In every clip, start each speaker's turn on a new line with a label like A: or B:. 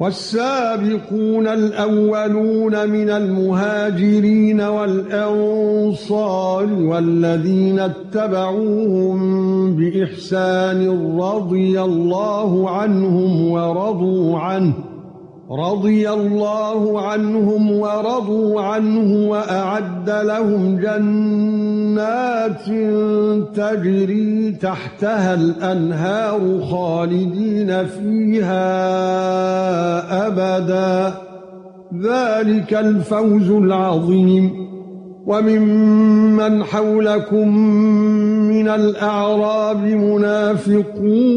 A: والسابقون الأولون من المهاجرين والأنصار والذين اتبعوهم بإحسان رضي الله عنهم ورضوا عنه رضي الله عنهم ورضوا عنه وأعد لهم جنات تجري تحتها الأنهار خالدين فيها أبدا. ذلك الفوز العظيم. وممن حولكم من الأعراب منافقون.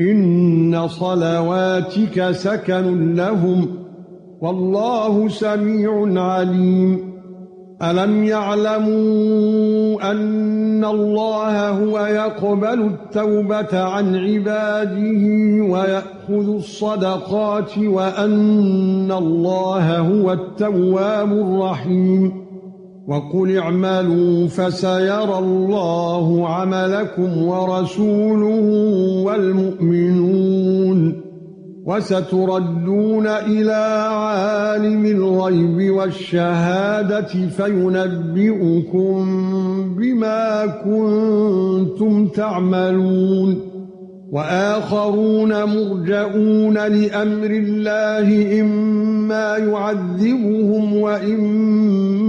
A: إن صلواتك سكن لهم والله سميع عليم. ألم يعلموا أن الله هو يقبل التوبة عن عباده ويأخذ الصدقات وأن الله هو التواب الرحيم. وَقُلِ اعْمَلُوا فَسَيَرَى اللَّهُ عَمَلَكُمْ وَرَسُولُهُ وَالْمُؤْمِنُونَ وَسَتُرَدُّونَ إِلَى عَالِمِ الْغَيْبِ وَالشَّهَادَةِ فَيُنَبِّئُكُم بِمَا كُنتُمْ تَعْمَلُونَ وَآخَرُونَ مُرْجَئُونَ لِأَمْرِ اللَّهِ إِمَّا يُعَذِّبُهُمْ وَإِمَّا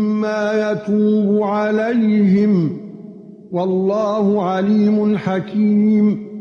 A: يَتُوبُ عَلَيْهِمْ. وَاللَّهُ عَلِيمٌ حَكِيمٌ.